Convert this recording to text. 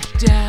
break down.